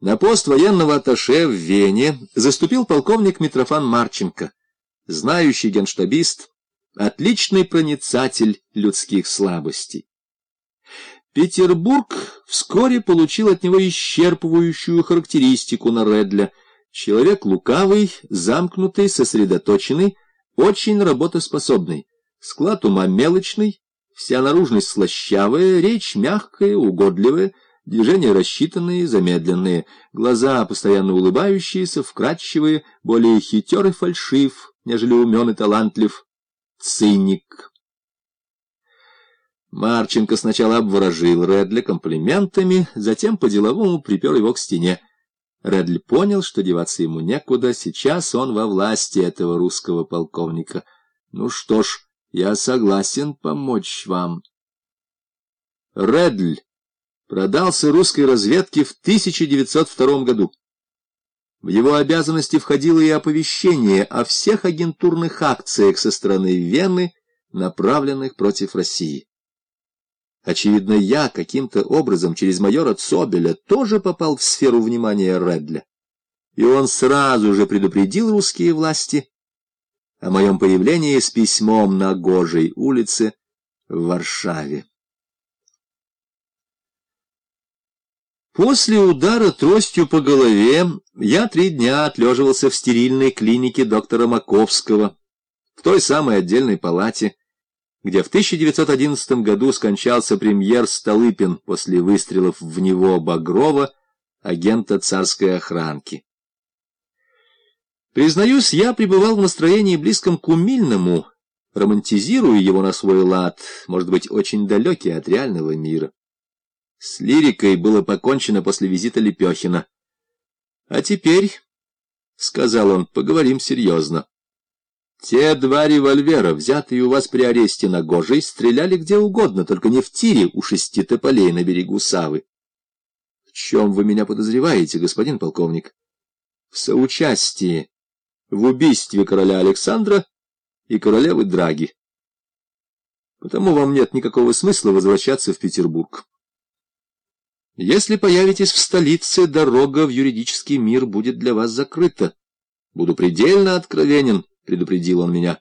На пост военного атташе в Вене заступил полковник Митрофан Марченко, знающий генштабист, отличный проницатель людских слабостей. Петербург вскоре получил от него исчерпывающую характеристику на Редля. Человек лукавый, замкнутый, сосредоточенный, очень работоспособный, склад ума мелочный, вся наружность слащавая, речь мягкая, угодливая, Движения рассчитанные, замедленные, глаза постоянно улыбающиеся, вкрадчивые, более хитер и фальшив, нежели умен и талантлив. Циник. Марченко сначала обворожил Редли комплиментами, затем по-деловому припер его к стене. Редли понял, что деваться ему некуда, сейчас он во власти этого русского полковника. Ну что ж, я согласен помочь вам. Редль продался русской разведке в 1902 году. В его обязанности входило и оповещение о всех агентурных акциях со стороны Вены, направленных против России. Очевидно, я каким-то образом через майора Цобеля тоже попал в сферу внимания Редля. И он сразу же предупредил русские власти о моем появлении с письмом на Гожей улице в Варшаве. После удара тростью по голове я три дня отлеживался в стерильной клинике доктора Маковского, в той самой отдельной палате, где в 1911 году скончался премьер Столыпин после выстрелов в него Багрова, агента царской охранки. Признаюсь, я пребывал в настроении близком к умильному, романтизируя его на свой лад, может быть, очень далекий от реального мира. С лирикой было покончено после визита Лепехина. — А теперь, — сказал он, — поговорим серьезно. Те два револьвера, взятые у вас при аресте на Гожей, стреляли где угодно, только не в тире у шести тополей на берегу Савы. — В чем вы меня подозреваете, господин полковник? — В соучастии в убийстве короля Александра и королевы Драги. Потому вам нет никакого смысла возвращаться в Петербург. Если появитесь в столице, дорога в юридический мир будет для вас закрыта. Буду предельно откровенен, предупредил он меня.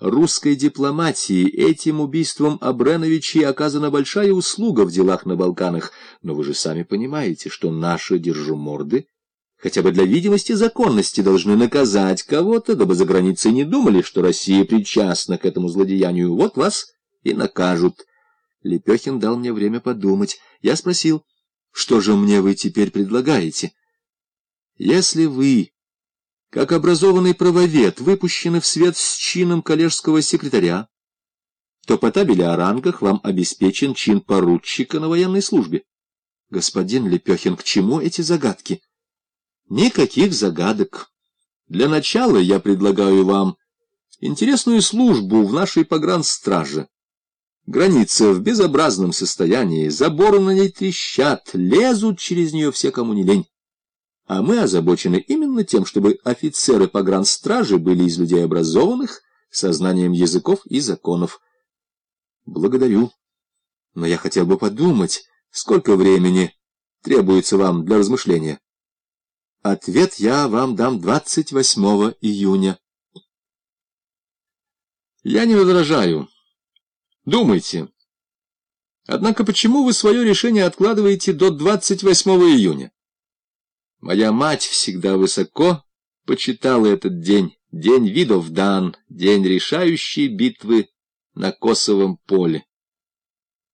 Русской дипломатии этим убийством Абреновичей оказана большая услуга в делах на Балканах, но вы же сами понимаете, что наши держуморды хотя бы для видимости законности должны наказать кого-то, дабы за границей не думали, что Россия причастна к этому злодеянию. Вот вас и накажут. Лепехин дал мне время подумать. Я спросил, что же мне вы теперь предлагаете? Если вы, как образованный правовед, выпущены в свет с чином коллежского секретаря, то по табели о рангах вам обеспечен чин поручика на военной службе. Господин Лепехин, к чему эти загадки? Никаких загадок. Для начала я предлагаю вам интересную службу в нашей погранстраже. Граница в безобразном состоянии, заборы на ней трещат, лезут через нее все, кому не лень. А мы озабочены именно тем, чтобы офицеры погранстражи были из людей образованных, со знанием языков и законов. Благодарю. Но я хотел бы подумать, сколько времени требуется вам для размышления. Ответ я вам дам 28 июня. Я не возражаю. Думайте. Однако почему вы свое решение откладываете до 28 июня? Моя мать всегда высоко почитала этот день, день видов дан, день решающей битвы на Косовом поле.